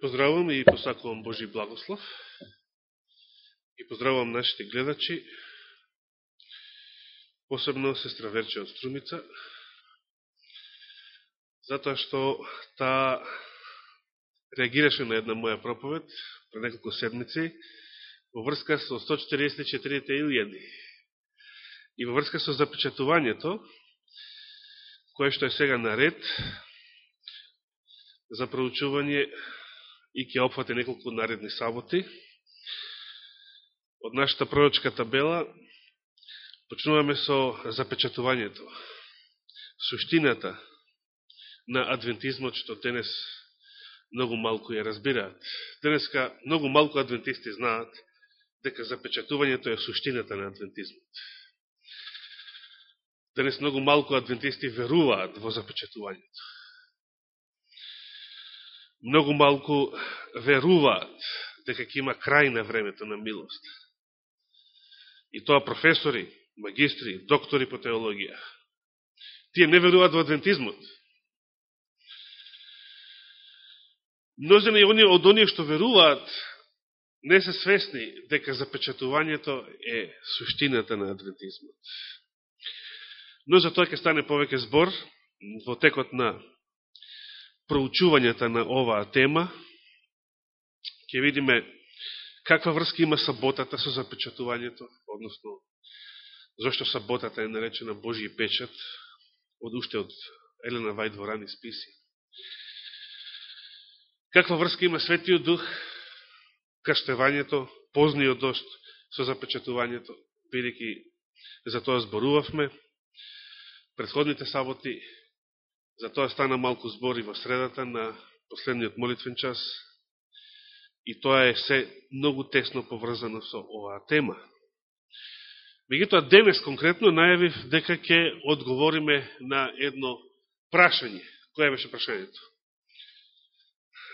поздравувам и посакувам Божи благослов. И поздравувам нашите гледачи, посебно сестра Верче од Струмица, затоа што та реагираше на една моја проповед пред неколку седмици во врска со 144 илјади и во врска со запечатувањето, кое што е сега наред за проучување и ќе опфати неколку наредни саботи. Од нашата пророчка табела почнуваме со запечатувањето. Суштината на адвентизмот што денес многу малку ја разбираат. Денеска многу малку адвентисти знаат дека запечатувањето е суштината на адвентизмот. Денес многу малку адвентисти веруваат во запечатувањето. Многу малку веруваат дека ќе има крај на времето на милост. И тоа професори, магистри, доктори по теологија. Тие не веруваат во адвентизмот. Мнозина и оние од оние што веруваат не се свесни дека запечатувањето е суштината на адвентизмот. Но за тоа ќе стане повеќе збор во текот на проучувањата на оваа тема. Ќе видиме каква врска има саботата со запечатувањето, односно зашто саботата е наречена Божи печат, од уште од Елена Вајд во рани списи. Каква врска има Светиот Дух, крштевањето, позниот дошт со запечатувањето, бидеќи за тоа зборувавме. Предходните саботи, за тоа стана малку збори во средата на последниот молитвен час, и тоа е се многу тесно поврзано со оваа тема. Меѓутоа, денес конкретно најавив дека ќе одговориме на едно прашање. Која беше прашањето?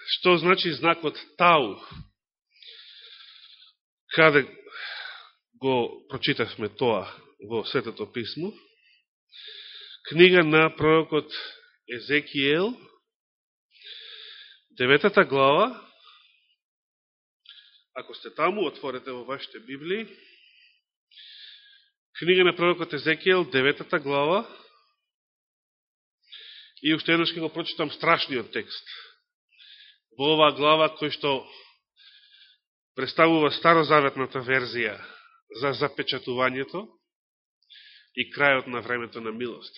што значи знакот Тау. Каде го прочитавме тоа во Светото Писмо? Книга на пророкот Езекиел, деветата глава, ако сте таму, отворете во вашите Библии, книга на пророкот Езекиел, деветата глава, и уште еднаш ќе го прочитам страшниот текст – во оваа глава кој што представува старозаветната верзија за запечатувањето и крајот на времето на милост.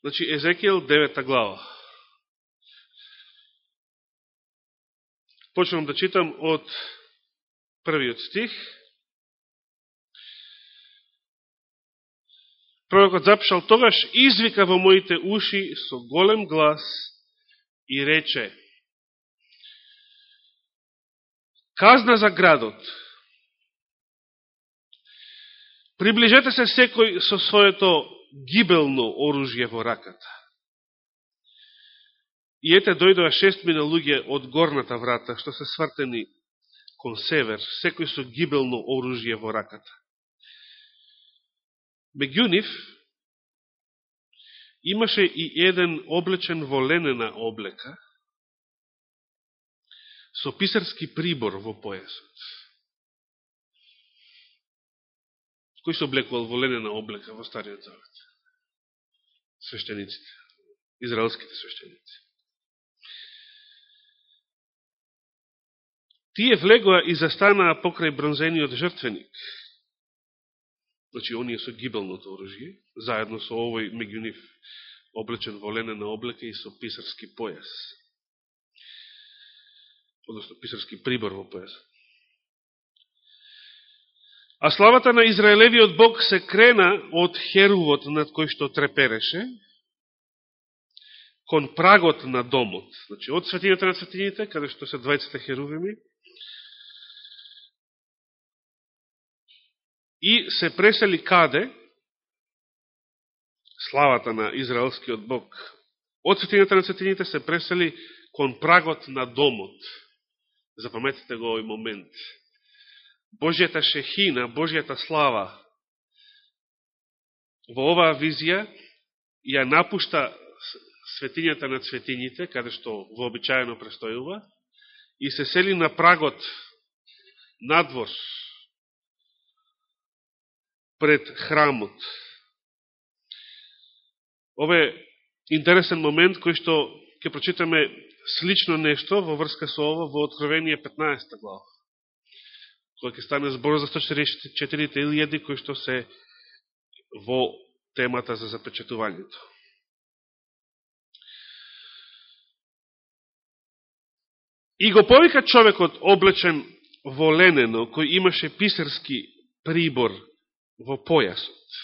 Значи, Езекиел 9 глава. Почнам да читам од првиот стих. Пророкот запишал, тогаш извика во моите уши со голем глас и рече, казна за градот, приближете се секој со своето гибелно оружје во раката. И ете дојдоа шестмина луѓе од горната врата, што се свртени кон север, секој со гибелно оружје во раката. Меѓу нив имаше и еден облечен во ленена облека со писарски прибор во појасот. Кој се облекувал во ленена облека во Стариот Завет? Свештениците. Израелските свештеници. Тие влегоа и застанаа покрај бронзениот жртвеник, значи оние со гибелното оружје, заедно со овој меѓу нив облечен во ленена облека и со писарски појас. Односно, писарски прибор во појас. А славата на Израелевиот Бог се крена од херувот над кој што трепереше, кон прагот на домот. Значи, од светињата на светињите, каде што се двајцата херувими, и се пресели каде славата на Израелскиот Бог. Од светињата на светињите се пресели кон прагот на домот. Запаметите го овој момент. Божијата шехина, Божијата слава во оваа визија ја напушта светињата на светињите, каде што вообичаено престојува, и се сели на прагот надвор пред храмот. Ова е интересен момент кој што ќе прочитаме слично нешто во врска со ова во Откровение 15 глава, кога ќе стане збор за 144 илјади кои што се во темата за запечатувањето. И го повика човекот облечен во ленено, кој имаше писарски прибор во појасот.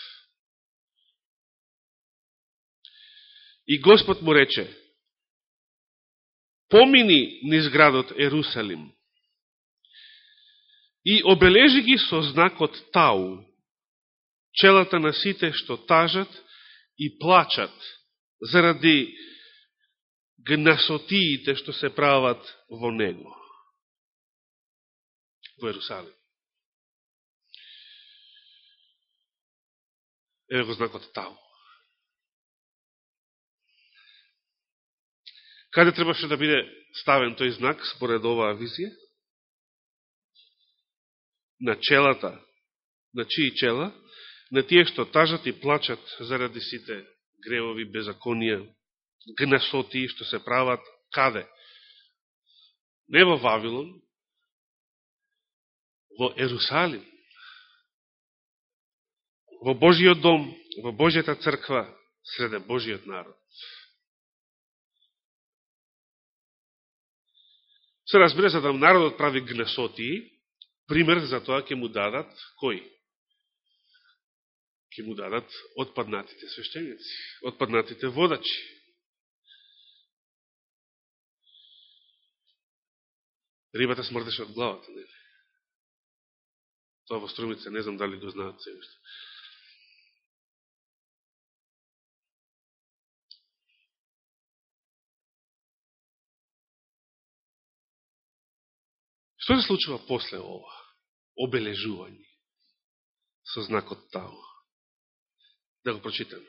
И Господ му рече, помини низ градот Ерусалим и обележи ги со знакот Тау, челата на сите што тажат и плачат заради гнасотиите што се прават во него, во Ерусалим. Еве го знакот Тау. Каде требаше да биде ставен тој знак според оваа визија? На челата, на чии чела? На тие што тажат и плачат заради сите гревови, беззаконија, гнасоти што се прават каде? Не во Вавилон, во Ерусалим, во Божиот дом, во Божијата црква, среде Божиот народ. Се разбира, за да народот прави гнесотии, пример за тоа ќе му дадат кој? Ке му дадат отпаднатите свештеници, отпаднатите водачи. Рибата смрдеше од главата, не? Тоа во струмица, не знам дали го знаат се уште. Што се случува после ова? Обележување со знакот Тау. Да го прочитаме.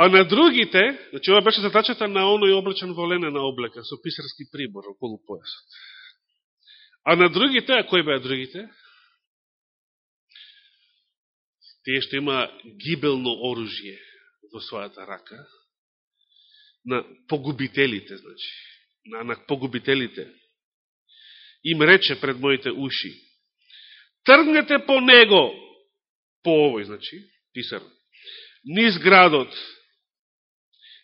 А на другите, значи ова беше задачата на оној облечен во ленена облека, со писарски прибор околу појасот. А на другите, а кои беа другите? Тие што има гибелно оружје во својата рака, на погубителите, значи, на, на погубителите, им рече пред моите уши, тргнете по него, по овој, значи, писар, низ градот,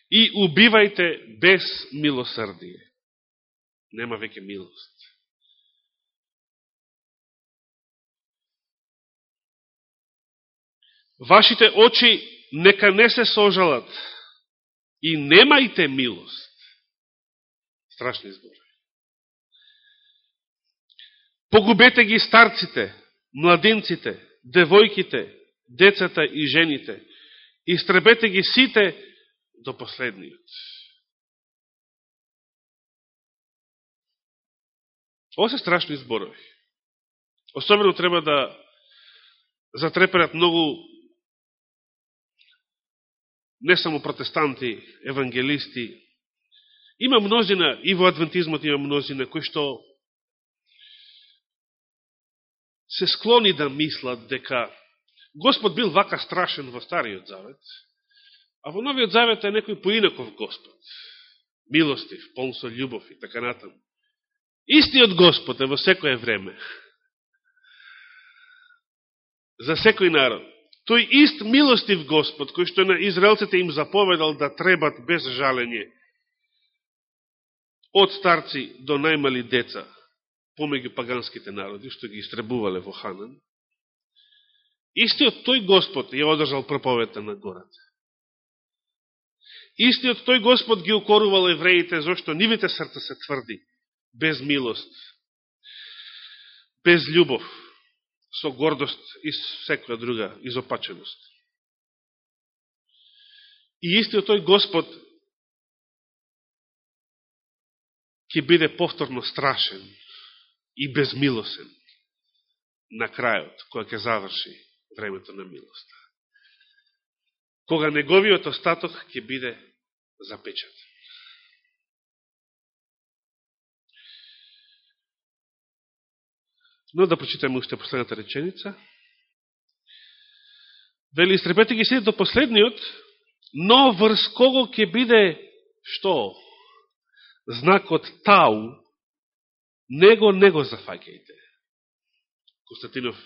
и убивајте без милосрдие. Нема веќе милост. Вашите очи нека не се сожалат и немајте милост. Страшни збори. Погубете ги старците, младинците, девојките, децата и жените. Истребете ги сите до последниот. Ова се страшни зборови. Особено треба да затреперат многу не само протестанти, евангелисти. Има мнозина, и во адвентизмот има мнозина, кои што се склони да мислат дека Господ бил вака страшен во Стариот Завет, А во Новиот Завет е некој поинаков Господ. Милостив, полн со љубов и така натам. Истиот Господ е во секое време. За секој народ. Тој ист милостив Господ, кој што на израелците им заповедал да требат без жалење од старци до најмали деца, помеѓу паганските народи, што ги истребувале во Ханан, истиот тој Господ ја одржал проповета на гората. Истиот тој Господ ги укорувал евреите, зашто нивите срца се тврди, без милост, без љубов, со гордост и секоја друга изопаченост. И истиот тој Господ ќе биде повторно страшен и безмилосен на крајот, која ќе заврши времето на милоста. кога неговиот остаток ќе биде запечат. Но да прочитаме уште последната реченица. Вели, истрепете ги се до последниот, но врз кого ќе биде што? Знакот тау, него, него зафаќајте. Константинов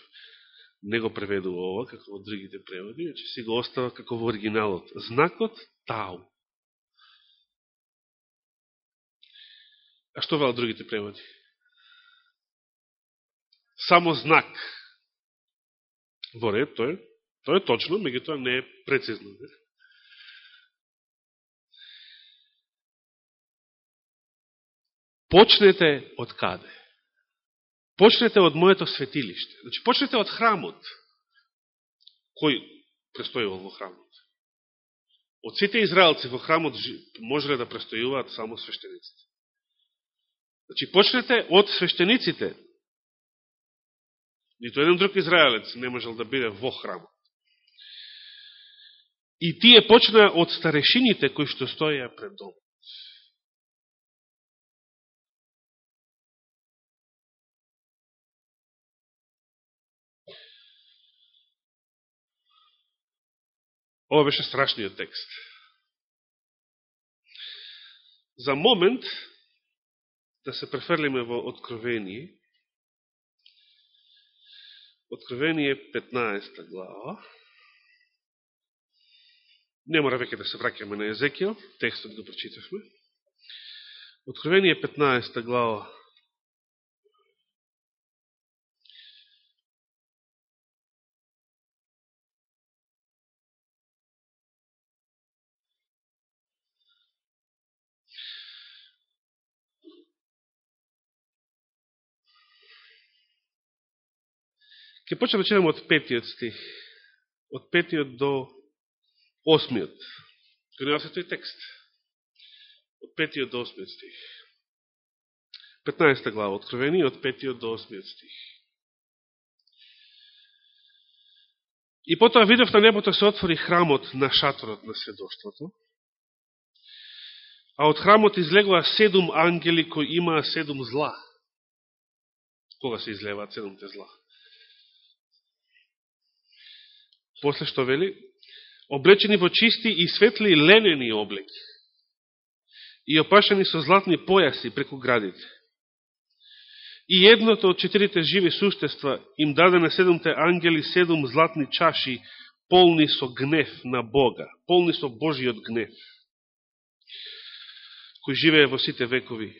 не го преведува ова, како во другите преводи, че си го остава како во оригиналот. Знакот тау. А што велат другите преводи? Само знак. Во ред, тој, тој е точно, меѓу тоа не е прецизно. Не? Почнете од каде? Почнете од моето светилиште. Значи, почнете од храмот. Кој престојувал во храмот? Од сите израелци во храмот можеле да престојуваат само свештениците. Значи, почнете од свештениците. Нито еден друг израелец не можел да биде во храмот. И тие почна од старешините кои што стоја пред домот. Ова беше страшниот текст. За момент да се префрлиме во Откровение. Откровение 15 глава. Не мора веќе да се враќаме на Езекијал, текстот го прочитавме. Откровение 15 глава Ке почнем да читаме од петиот стих. Од петиот до осмиот. Кој не е тој текст. Од петиот до осмиот стих. 15 глава Откровени, од петиот до осмиот стих. И потоа видов на небото се отвори храмот на шаторот на сведоштвото, а од храмот излегува седум ангели кои имаа седум зла. Кога се излеваат седумте зла? После што вели? Облечени во чисти и светли ленени облеки и опашени со златни појаси преку градите. И едното од четирите живи суштества им даде на седумте ангели седум златни чаши полни со гнев на Бога, полни со Божиот гнев, кој живее во сите векови.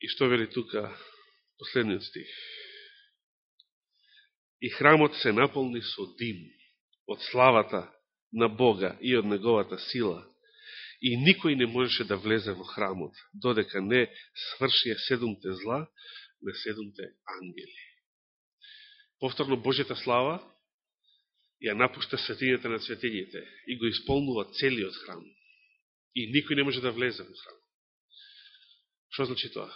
И што вели тука последниот стих? И храмот се наполни со дим од славата на Бога и од неговата сила. И никој не можеше да влезе во храмот, додека не свршија седумте зла на седумте ангели. Повторно Божјата слава ја напушта светињата на светињите и го исполнува целиот храм. И никој не може да влезе во храм. Што значи тоа?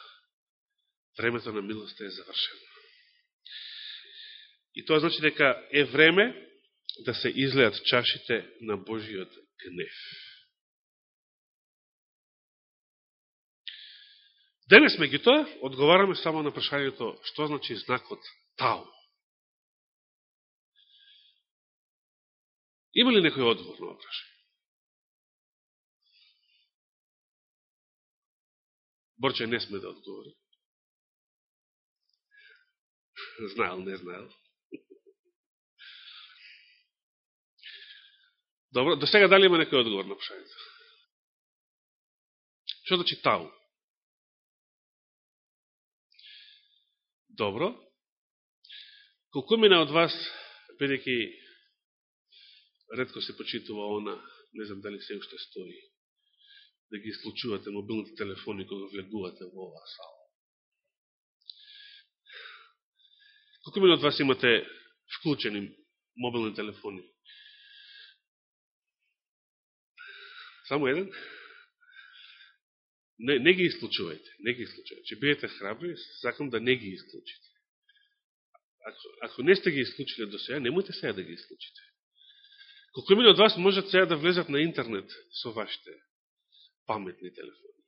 Времето на милост е завршено. И тоа значи дека е време да се излеат чашите на Божиот гнев. Денес, тоа, одговараме само на прашањето што значи знакот Тау. Има ли некој одговор на прашање? Борче не сме да одговори. Знаел, не знаел. Добро, до сега дали има некој одговор на прашањето? Што значи тау? Добро. Колку мина од вас, бидеќи редко се почитува она, не знам дали се уште стои, да ги исклучувате мобилните телефони кога влегувате во оваа сала. Колку мина од вас имате вклучени мобилни телефони? Само еден? Не, не ги исклучувајте, не ги исклучувајте. Че бидете храбри, сакам да не ги исклучите. Ако, ако не сте ги исклучили до сега, немојте сега да ги исклучите. Колко имени од вас можат сега да влезат на интернет со вашите паметни телефони?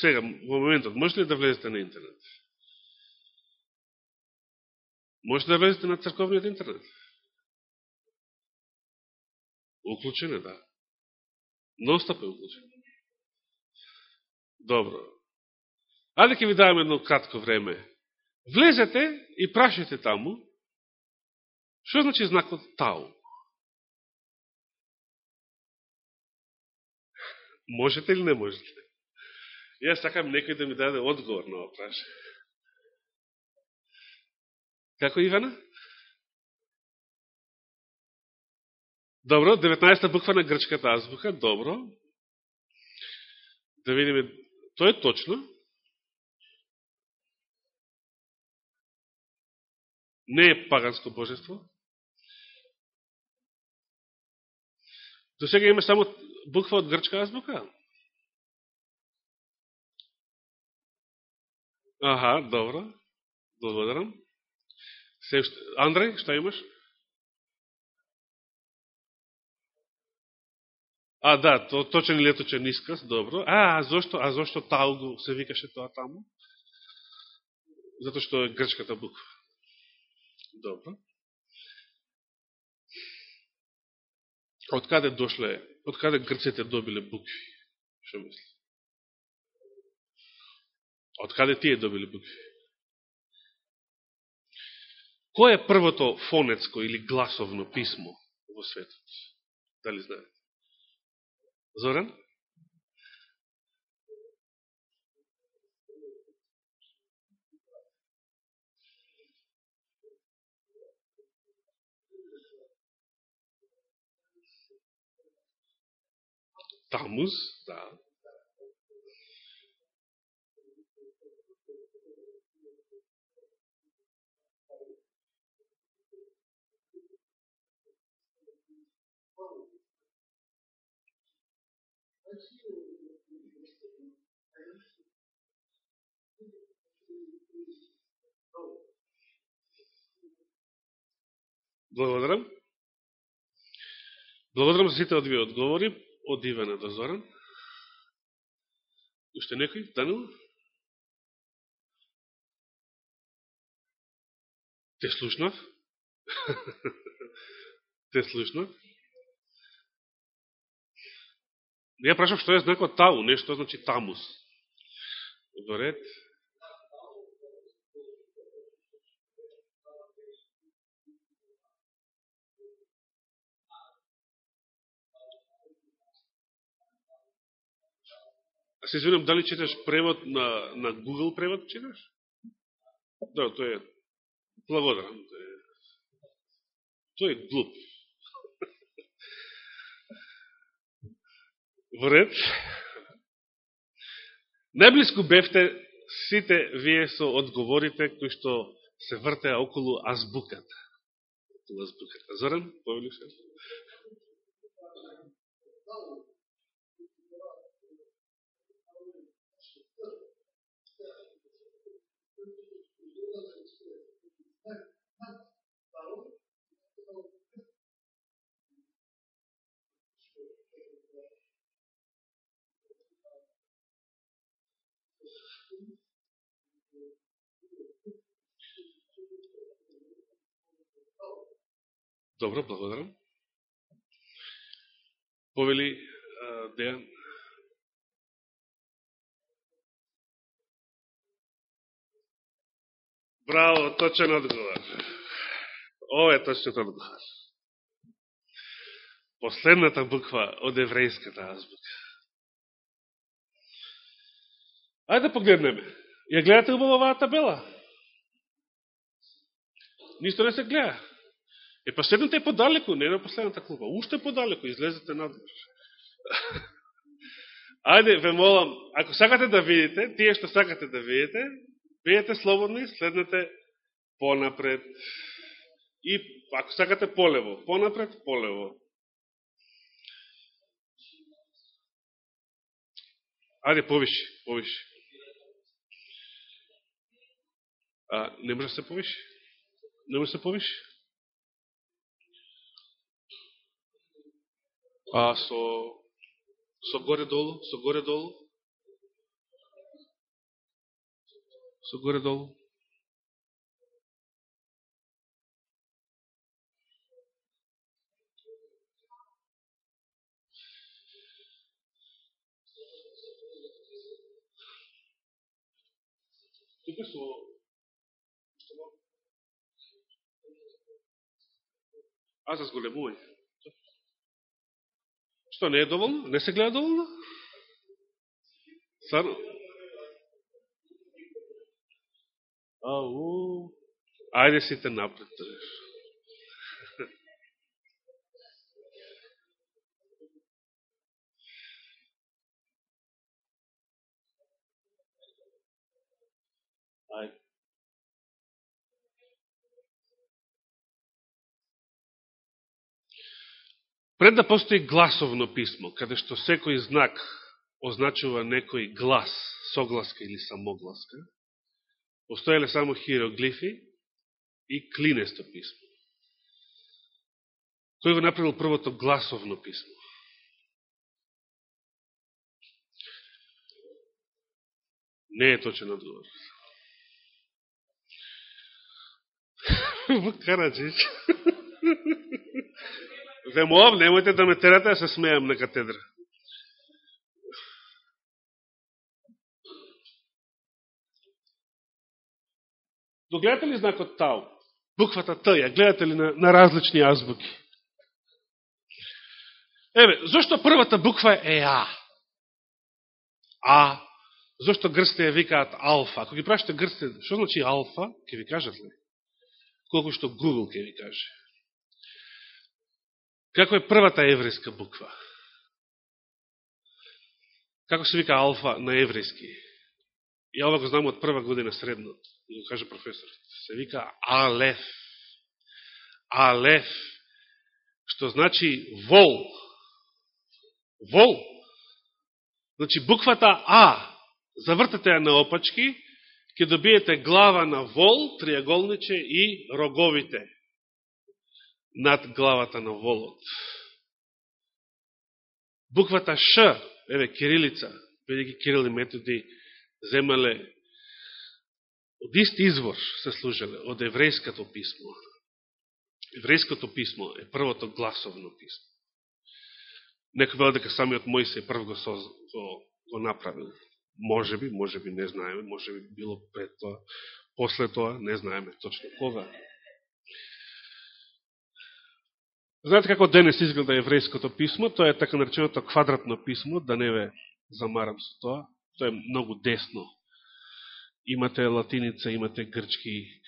Сега, во моментот, можете ли да влезете на интернет? Можете да влезете на црковниот интернет? Уклучен да. е, да. Ностап е уклучен. Добро. Ајде ќе ви давам едно кратко време. Влезете и прашете таму, што значи знакот Тау? Можете или не можете? Јас сакам некој да ми даде одговор на опраш. Како Ивана? Добро, 19-та буква на грчката азбука, добро. Да видиме, тоа е точно. Не е паганско божество. До сега има само буква од грчка азбука. Аха, добро. Благодарам. Андреј, што имаш? А, да, то, точен и леточен исказ, добро. А, а зошто, а зошто Таугу се викаше тоа таму? Зато што е грчката буква. Добро. Од каде дошле, од каде грците добиле букви? Што мисли? Од каде тие добиле букви? Кој е првото фонетско или гласовно писмо во светот? Дали знаете? Зоран? Тамуз, да. Благодарам. Благодарам за сите одвие одговори, од Ивана до Зоран. Уште некој, Данил? Те слушнав? Те слушнав? Ја прашав што е знакот тау, нешто значи тамус. Во ред. Се извинам, дали читаш превод на, на Google превод, читаш? Да, тој е благодарен. Тој е, тој е глуп. Вред. Најблиску бевте сите вие со одговорите кои што се вртеа околу азбуката. Околу азбуката. Зоран, повели се? Добро, благодарам. Повели Дејан. Браво, точен одговор. Ова е точен одговор. Последната буква од еврејската азбука. Ајде да погледнеме. Ја гледате убаво оваа табела? Ништо не се гледа. Е, па е подалеку, не на последната клуба. Уште подалеку, излезете надвор. Ајде, ве молам, ако сакате да видите, тие што сакате да видите, бидете слободни, следнете понапред. И ако сакате полево, понапред, полево. Ајде, повиши, повиши. А, не може да се повиши? Не може да се повиши? А со со горе-долу, со горе-долу? Со горе-долу? Тука со А за да зголемување. Што не е доволно? Не се гледа доволно? Сарно? Ау, ајде сите напред. Ајде. Пред да постои гласовно писмо, каде што секој знак означува некој глас, согласка или самогласка, постоеле само хиероглифи и клинесто писмо. Кој го направил првото гласовно писмо? Не е точен одговор. Караджич. Да Ве молам, немојте да ме терате да се смејам на катедра. Догледате ли знакот Тау? Буквата Т, ја гледате ли на, на различни азбуки? Еве, зашто првата буква е А? А. Зошто грсте ја викаат алфа? Ако ги прашате грсте, што значи алфа, ќе ви кажат ли? Колко што Google ќе ви каже. Како е првата еврејска буква? Како се вика алфа на еврејски? Ја ова го знам од прва година средно, го каже професорот. Се вика Алеф. Алеф, што значи вол. Вол. Значи буквата А, завртате ја на опачки, ќе добиете глава на вол, триаголниче и роговите над главата на волот. Буквата Ш, еве, кирилица, бидејќи Кирил и методи земале од ист извор се служеле, од еврејското писмо. Еврејското писмо е првото гласовно писмо. Некој вела дека самиот Мојсе прв го, соз, го, го направил. Може би, може би, не знаеме, може би било пред тоа, после тоа, не знаеме точно кога. Знаете како денес изгледа еврејското писмо? Тоа е така нареченото квадратно писмо, да не ве замарам со тоа. Тоа е многу десно. Имате латиница, имате грчки,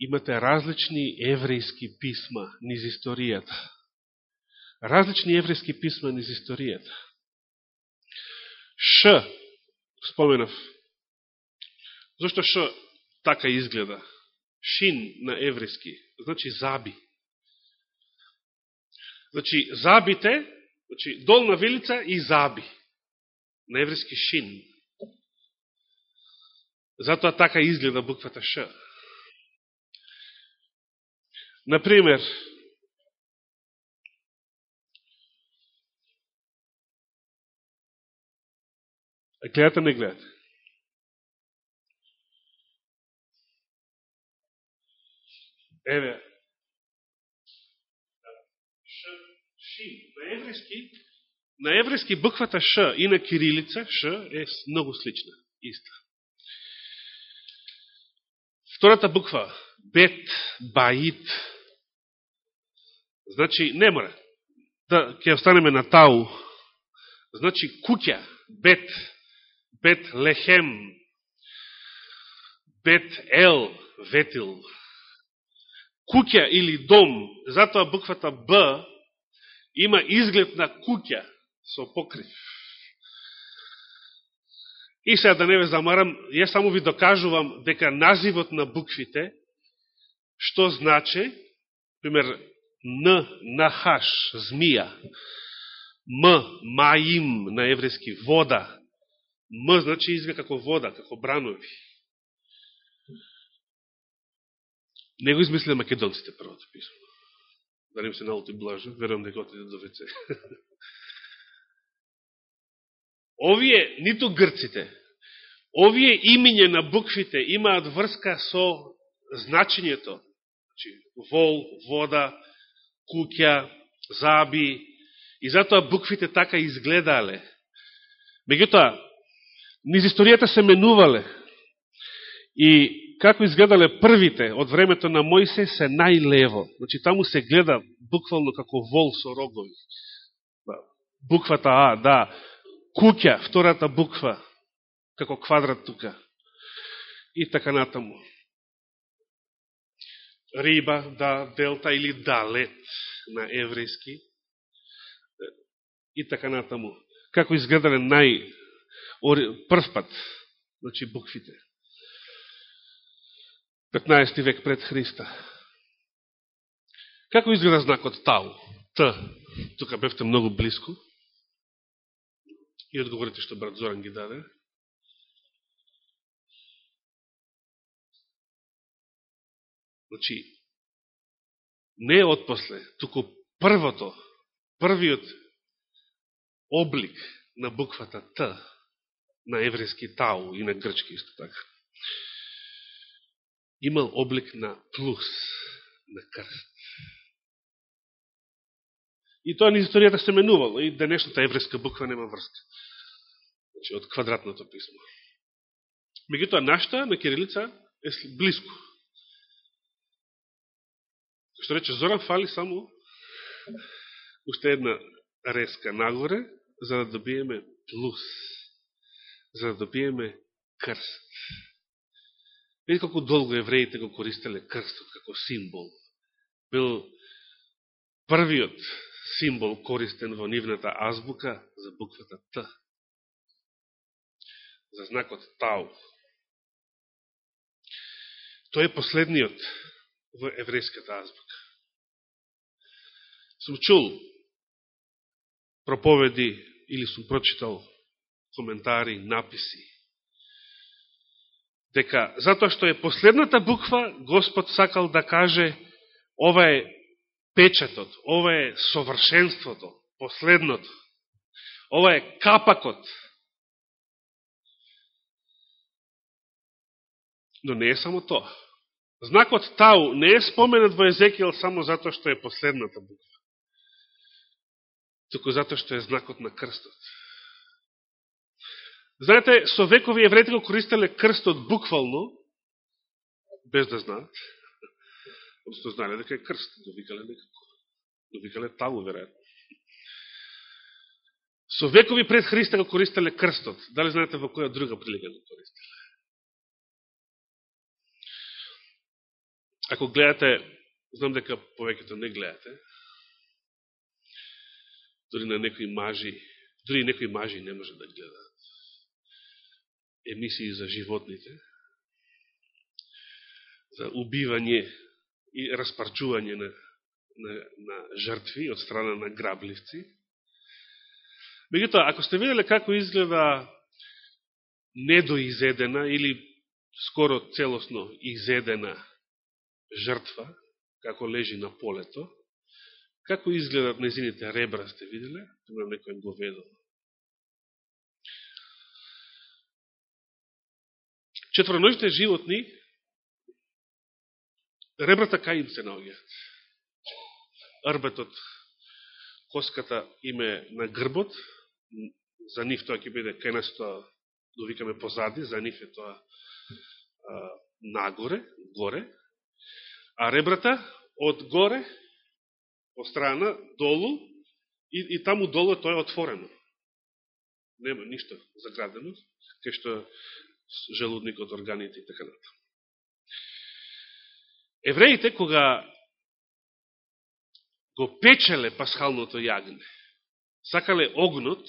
имате различни еврејски писма низ историјата. Различни еврејски писма низ историјата. Ш, споменав. Зошто Ш така изгледа? Шин на еврејски, значи заби. Значи, забите, значи, долна вилица и заби. На еврејски шин. Затоа така изгледа буквата Ш. Например, гледате, не гледате? Еве, шин. На еврејски, на еврејски буквата Ш и на кирилица Ш е многу слична, иста. Втората буква, бет, баит, значи, не мора, да ќе останеме на тау, значи куќа, бет, бет лехем, бет ел, ветил, куќа или дом, затоа буквата Б има изглед на куќа со покрив. И сега да не ве замарам, ја само ви докажувам дека називот на буквите, што значи, пример, Н, нахаш, змија, М, маим, на еврејски, вода, М значи изглед како вода, како бранови. Него измислили македонците првото да писмо Дарим не се налути блажа, верувам дека отиде до ВЦ. Овие, ниту грците, овие имиња на буквите имаат врска со значењето. Значи, вол, вода, куќа, заби, и затоа буквите така изгледале. Меѓутоа, низ историјата се менувале. И како изгледале првите од времето на Мојсе се најлево. Значи, таму се гледа буквално како вол со рогови. Буквата А, да. Куќа, втората буква, како квадрат тука. И така натаму. Риба, да, делта или далет на еврејски. И така натаму. Како изгледале нај прв пат, значи буквите. 15 век пред Христа. Како изгледа знакот Тау? Т. Тука бевте многу близко. И одговорите што брат Зоран ги даде. Значи, не отпосле, туку првото, првиот облик на буквата Т, на еврејски Тау и на грчки исто така, имал облик на плюс, на крст. И тоа ни историјата се менувало, и денешната еврејска буква нема врска. Значи, од квадратното писмо. Мегутоа, нашата на Кирилица е близко. Што рече Зоран, фали само уште една резка нагоре, за да добиеме плюс, за да добиеме крст. Видите колко долго евреите го користеле крстот како символ. Бил првиот символ користен во нивната азбука за буквата Т. За знакот Тау. Тој е последниот во еврејската азбука. Сум чул проповеди или сум прочитал коментари, написи дека затоа што е последната буква, Господ сакал да каже ова е печетот ова е совршенството, последното, ова е капакот. Но не е само тоа. Знакот Тау не е споменат во Езекијал само затоа што е последната буква, туку затоа што е знакот на крстот. Знаете, со векови евреите го користеле крстот буквално, без да знаат. Одnosno знаеле дека е крст, довикале некако. довикале викале веројатно. Со векови пред Христа го користеле крстот. Дали знаете во која друга прилика го користеле? Ако гледате, знам дека повеќето не гледате, дори на некои мажи, дори некои мажи не може да гледаат емисии за животните, за убивање и распарчување на, на, на жртви од страна на грабливци. Мегутоа, ако сте виделе како изгледа недоизедена или скоро целосно изедена жртва, како лежи на полето, како изгледат незините ребра, сте виделе, на некој говедо четвороножите животни, ребрата кај им се наоѓаат. Арбетот, коската име на грбот, за нив тоа ќе биде кај нас тоа, довикаме позади, за нив е тоа а, нагоре, горе, а ребрата од горе, по страна, долу, и, и таму долу тоа е отворено. Нема ништо заградено, кај што желудникот, органите и така нато. Евреите, кога го печеле пасхалното јагне, сакале огнот,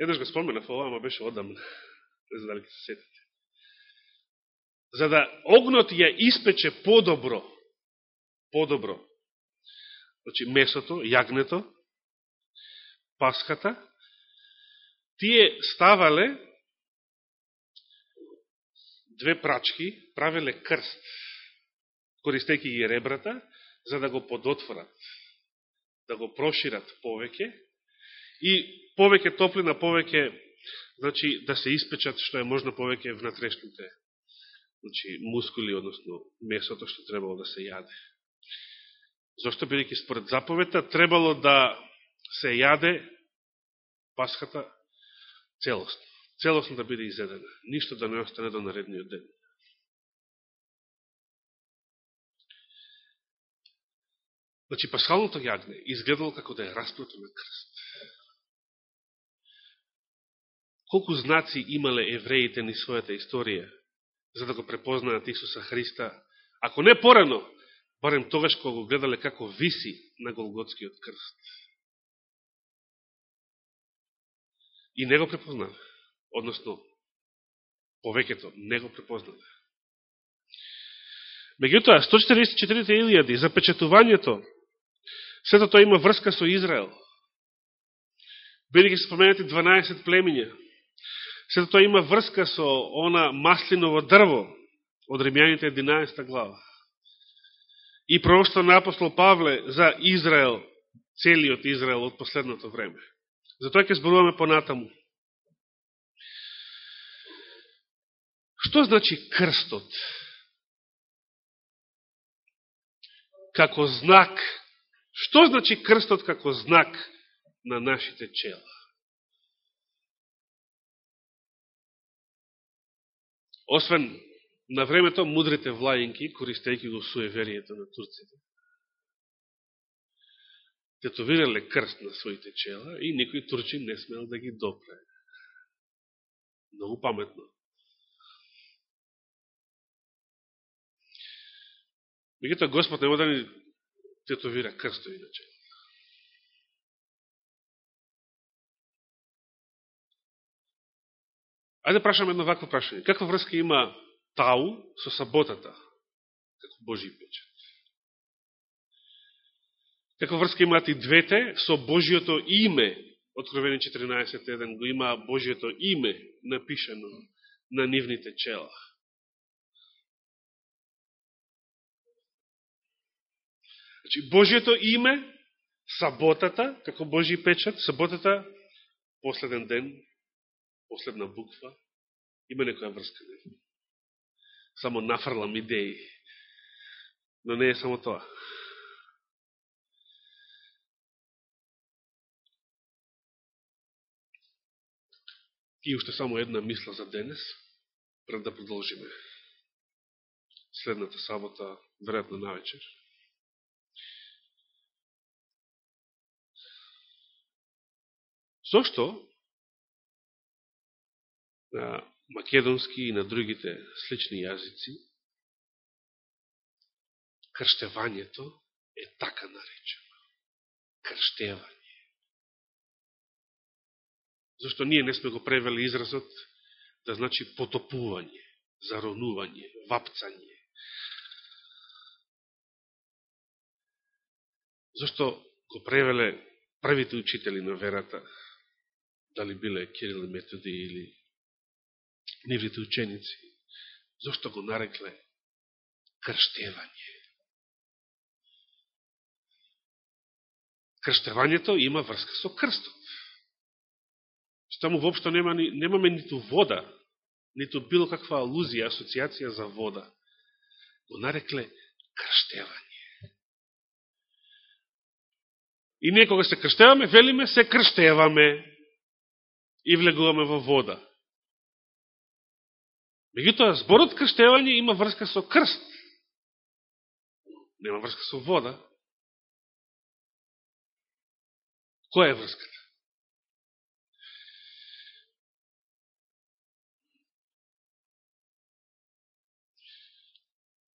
еднаш го споменав ова, ама беше одамна, не знам дали се сетите. За да огнот ја испече подобро, подобро, значи месото, јагнето, паската, тие ставале две прачки, правеле крст, користејќи ги ребрата, за да го подотворат, да го прошират повеќе И повеќе топлина, повеќе значи, да се испечат што е можно повеќе внатрешните значи, мускули, односно месото што требало да се јаде. Зошто бидеќи според заповета требало да се јаде пасхата целосно. Целосно да биде изедена. Ништо да не остане до наредниот ден. Значи, пасхалното јагне изгледало како да е распнато на крст. Колку знаци имале евреите ни својата историја, за да го препознаат Исуса Христа, ако не порано, барем тогаш кога го гледале како виси на Голготскиот крст. И не го препознаве. Односно, повеќето не го препознаве. Меѓутоа, 144.000 запечатувањето Сето тоа има врска со Израел. Бидеќи се споменати 12 племиња. Сето тоа има врска со она маслиново дрво од Римјаните 11 глава. И пророќство на апостол Павле за Израел, целиот Израел од последното време. Затоа ќе зборуваме понатаму. Што значи крстот? Како знак Што значи крстот како знак на нашите чела? Освен на времето мудрите владинки користејќи го суеверието на турците, тетовирале крст на своите чела и никој турчин не смел да ги допре. Многу паметно. Мегуто Господ нема да ни тетовира крсто иначе. Ајде да прашаме едно вакво прашање. Каква врска има тау со саботата, како Божи печат? Каква врска имаат и двете со Божиото име, Откровени 14.1, го има Божиото име напишено на нивните чела. Значи, Божието име, саботата, како Божи печат, саботата, последен ден, последна буква, има некоја врска. Не? Само нафрлам идеи. Но не е само тоа. И уште само една мисла за денес, пред да продолжиме. Следната сабота, вероятно на вечер. Зошто на македонски и на другите слични јазици крштевањето е така наречено. Крштевање. Зошто ние не сме го превели изразот да значи потопување, заронување, вапцање. Зошто го превеле првите учители на верата дали биле Кирил и Методи или нивните ученици, зашто го нарекле крштевање. Крштевањето има врска со крстот. Таму воопшто нема, немаме ниту вода, ниту било каква алузија, асоциација за вода. Го нарекле крштевање. И ние кога се крштеваме, велиме се крштеваме и влегуваме во вода. Меѓутоа, зборот крштевање има врска со крст. Нема врска со вода. Која е врската?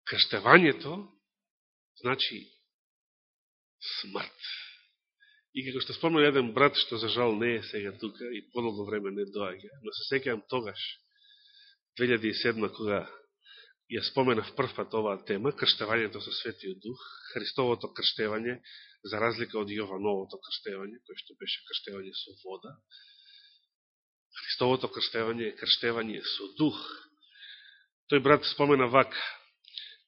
Крштевањето значи смрт. И како што спомнал еден брат, што за жал не е сега тука и подолго време не доаѓа, но се секјам тогаш, 2007 кога ја споменав прв пат оваа тема, крштевањето со Светиот Дух, Христовото крштевање, за разлика од Јовановото крштевање, кој што беше крштевање со вода, Христовото крштевање е крштевање со Дух. Тој брат спомена вака,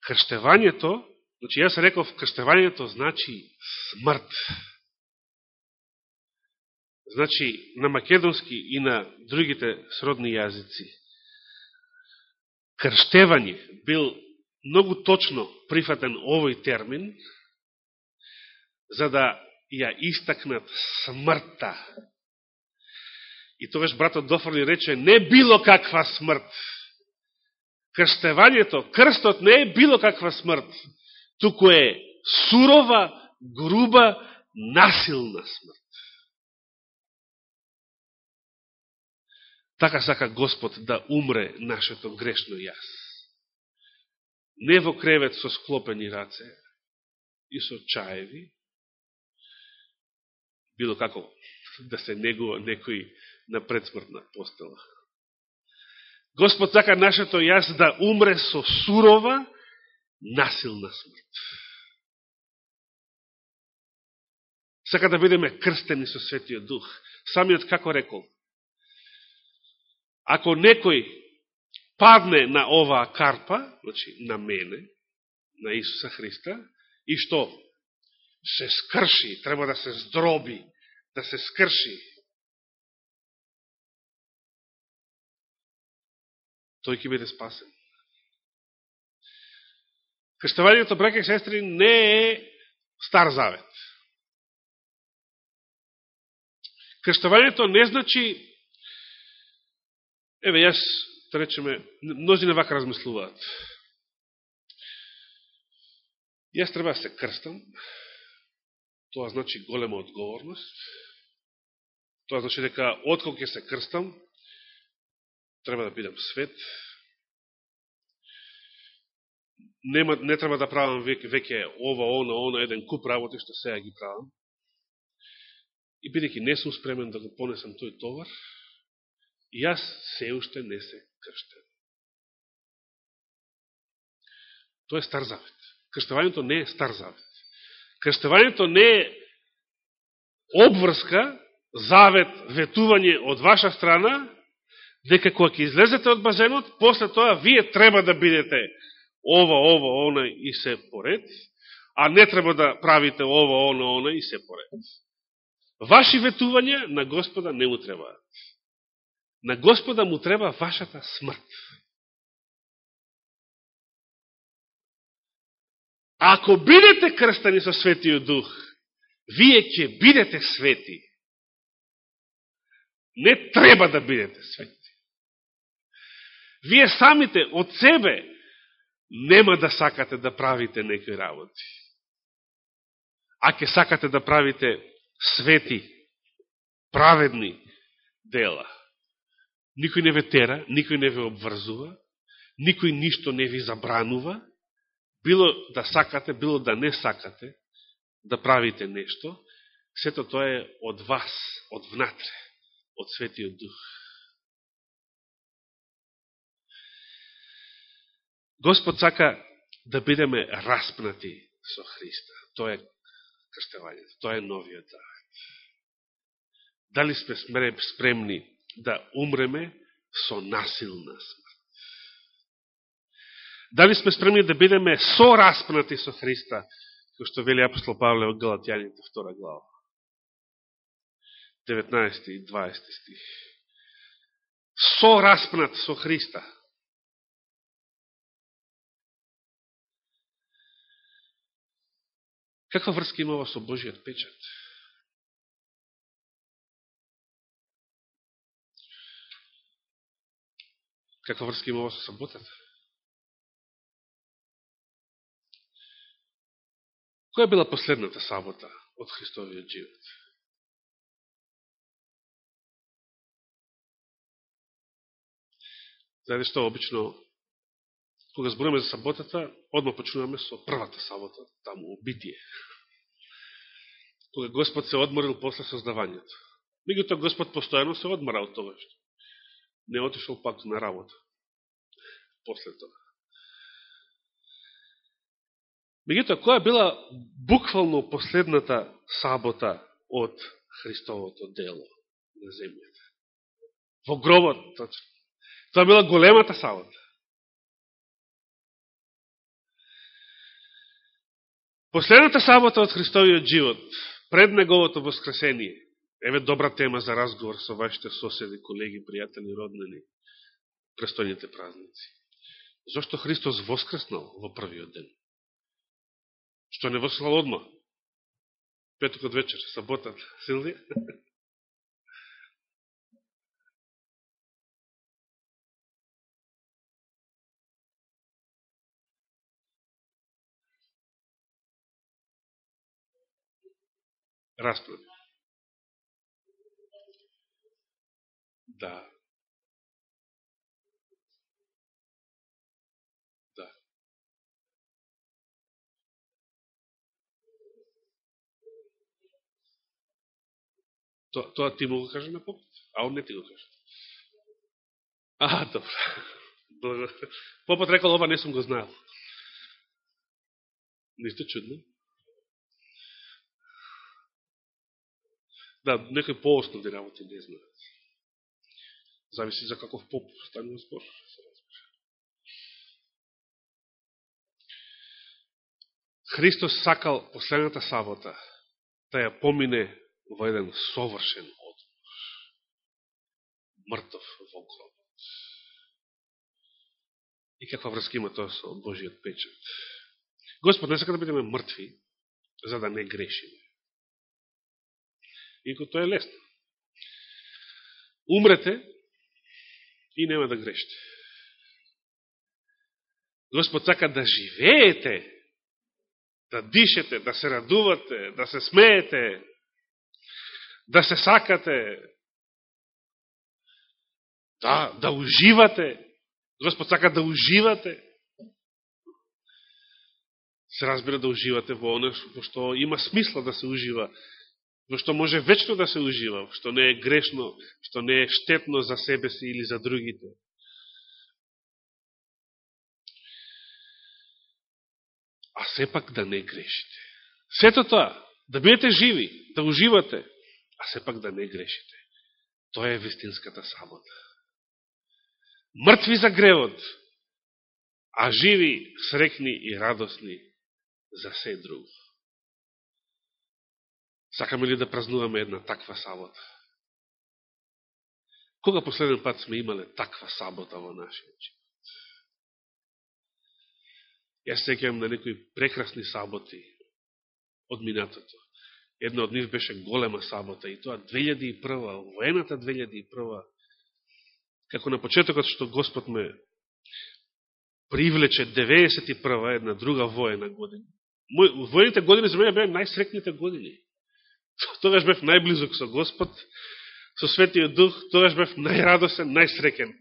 крштевањето, значи јас реков, крштевањето значи смрт. значи на македонски и на другите сродни јазици, крштевање бил многу точно прифатен овој термин, за да ја истакнат смртта. И тогаш братот Дофорни рече, не било каква смрт. Крштевањето, крстот не е било каква смрт, туку е сурова, груба, насилна смрт. Така сака Господ да умре нашето грешно јас. Не во кревет со склопени раце и со чаеви, било како да се негува некој на предсмртна постела. Господ сака нашето јас да умре со сурова, насилна смрт. Сака да бидеме крстени со Светиот Дух. Самиот како рекол, ако некој падне на оваа карпа, значи на мене, на Исуса Христа, и што се скрши, треба да се здроби, да се скрши, тој ќе биде спасен. Крштавањето, браке и сестри, не е стар завет. Крштавањето не значи Еве, јас, да речеме, мнозина вака размислуваат. Јас треба да се крстам, тоа значи голема одговорност, тоа значи дека откол ќе се крстам, треба да бидам свет, Нема, не треба да правам веќе, веќе ова, она, она, еден куп работи што сега ги правам. И бидеќи не сум спремен да го понесам тој товар, јас се уште не се крштен. Тоа е Стар Завет. Крштевањето не е Стар Завет. Крштевањето не е обврска, завет, ветување од ваша страна, дека кога ќе излезете од базенот, после тоа вие треба да бидете ова, ова, она и се поред, а не треба да правите ова, она, она и се поред. Ваши ветувања на Господа не му требаат. На Господа му треба вашата смрт. Ако бидете крстани со Светиот Дух, вие ќе бидете свети. Не треба да бидете свети. Вие самите од себе нема да сакате да правите некои работи. А ке сакате да правите свети, праведни дела. Никој не ве тера, никој не ве обврзува, никој ништо не ви забранува, било да сакате, било да не сакате да правите нешто, сето тоа е од вас, од внатре, од Светиот Дух. Господ сака да бидеме распнати со Христа. Тоа е крштевањето, тоа е новиот завет. Дали сме спремни да умреме со насилна смрт. Дали сме спремни да бидеме со распнати со Христа, како што вели апостол Павле од Галатјаните, втора глава. 19 и 20 стих. Со распнат со Христа. Каква врска има со Божиот печат? Каква врска има со саботата? Која била последната сабота од Христовиот живот? Знаете што, обично, кога зборуваме за саботата, одма почнуваме со првата сабота, таму, обитие. Кога Господ се одморил после создавањето. Мегуто Господ постојано се одмора од тоа што не отишол пак на работа после тоа. Мегуто, која била буквално последната сабота од Христовото дело на земјата? Во гробот, точно. Тоа била големата сабота. Последната сабота од Христовиот живот, пред неговото воскресение, Еве добра тема за разговор со вашите соседи, колеги, пријатели, роднени, престојните празници. Зошто Христос воскреснал во првиот ден? Што не воскреснал одма? Петокот вечер, сабота, Силвија? Расплед. Да. Да. То, тоа ти му го кажа на попот, а он не ти го кажа. А, добро. Попот рекол, ова не сум го знаел. Ништо чудно. Да, некој поосновни работи не знаат. Зависи за каков поп станува збор. Христос сакал последната сабота да ја помине во еден совршен одмор. Мртов во гробот. И каква врска има тоа со Божиот печат? Господ не сака да бидеме мртви, за да не грешиме иако тоа е лесно. Умрете и нема да грешите. Господ сака да живеете, да дишете, да се радувате, да се смеете, да се сакате, да, да уживате. Господ сака да уживате. Се разбира да уживате во оно што има смисла да се ужива во што може вечно да се ужива, што не е грешно, што не е штетно за себе си или за другите. А сепак да не грешите. Сето тоа, да бидете живи, да уживате, а сепак да не грешите. Тоа е вистинската сабота. Мртви за гревот, а живи, срекни и радосни за се друго. Сакаме ли да празнуваме една таква сабота? Кога последен пат сме имале таква сабота во нашиот живот? Јас секјам на некои прекрасни саботи од минатото. Една од нив беше голема сабота и тоа 2001, воената 2001, како на почетокот што Господ ме привлече 91 една друга воена година. Воените години за мене беа најсрекните години. Тогаш бев најблизок со Господ, со Светиот Дух, тогаш бев најрадосен, најсрекен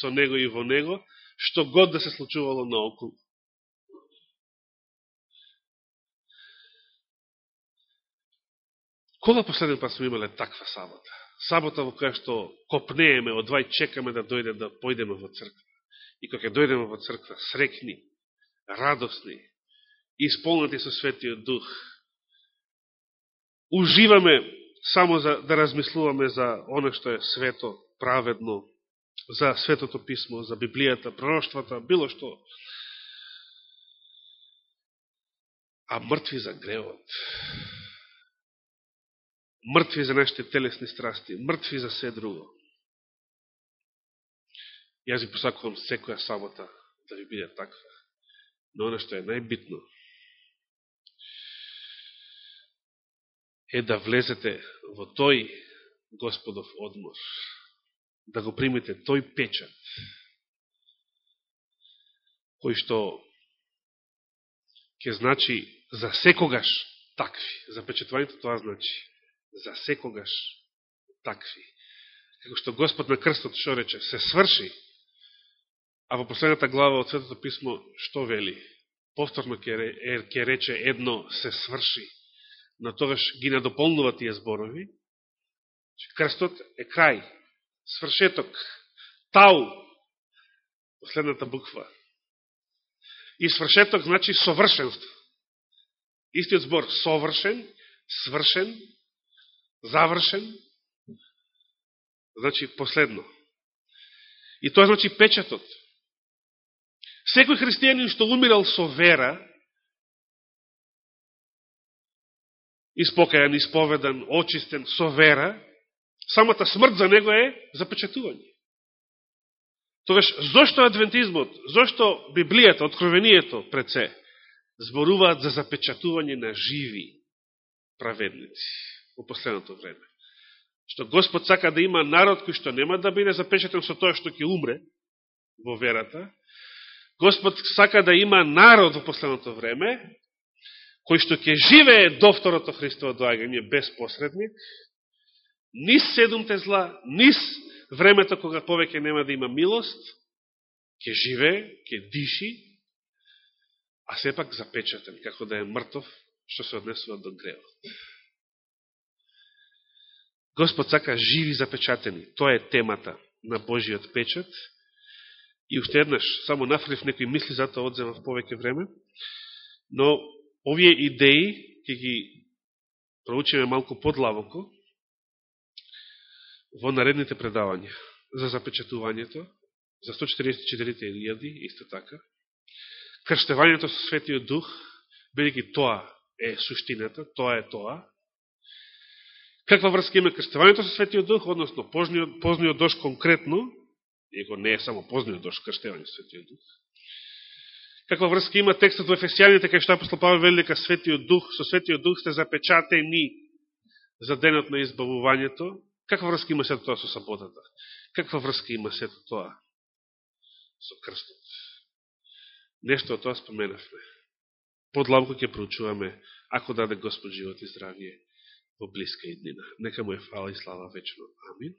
со Него и во Него, што год да се случувало наоколу. Кога последен пат сме имале таква сабота? Сабота во која што копнееме, одвај чекаме да дојде да појдеме во црква. И кога дојдеме во црква, срекни, радосни, исполнати со Светиот Дух, уживаме само за да размислуваме за оно што е свето, праведно, за Светото Писмо, за Библијата, пророштвата, било што. А мртви за гревот. Мртви за нашите телесни страсти, мртви за се друго. Јас ви посакувам секоја сабота да ви биде таква. Но оно што е најбитно, е да влезете во тој Господов одмор, да го примите тој печат, кој што ќе значи за секогаш такви. Запечатувањето тоа значи за секогаш такви. Како што Господ на крстот што рече, се сврши, а во последната глава од Светото Писмо што вели? Повторно ќе рече едно се сврши на тогаш ги надополнува тие зборови. Значи, крстот е крај, свршеток, тау, последната буква. И свршеток значи совршенство. Истиот збор совршен, свршен, завршен, значи последно. И тоа значи печатот. Секој христијанин што умирал со вера, испокајан, исповедан, очистен, со вера, самата смрт за него е запечатување. Тогаш, зошто адвентизмот, зошто Библијата, откровението пред се, зборуваат за запечатување на живи праведници во последното време? Што Господ сака да има народ кој што нема да биде запечатен со тоа што ќе умре во верата. Господ сака да има народ во последното време, кој што ќе живее до второто Христово доаѓање без посредник, низ седумте зла, низ времето кога повеќе нема да има милост, ќе живее, ќе диши, а сепак запечатен, како да е мртов, што се однесува до гревот. Господ сака живи запечатени. Тоа е темата на Божиот печат. И уште еднаш, само нафрив некои мисли, затоа одземав повеќе време. Но овие идеи ќе ги проучиме малку подлабоко во наредните предавања за запечатувањето, за 144.000, исто така, крштевањето со Светиот Дух, бидеќи тоа е суштината, тоа е тоа, каква врска има крштевањето со Светиот Дух, односно позниот, позниот дош конкретно, иако не е само позниот дош крштевање со Светиот Дух, каква врска има текстот во Ефесијаните, кај што апостол Павел вели дека Светиот Дух, со Светиот Дух сте запечатени за денот на избавувањето, Каква врска има сето тоа со саботата? Каква врска има сето тоа со крстот? Нешто од тоа споменавме. Подлабко ќе проучуваме, ако даде Господ живот и здравје во близка иднина. Нека му е фала и слава вечно. Амин.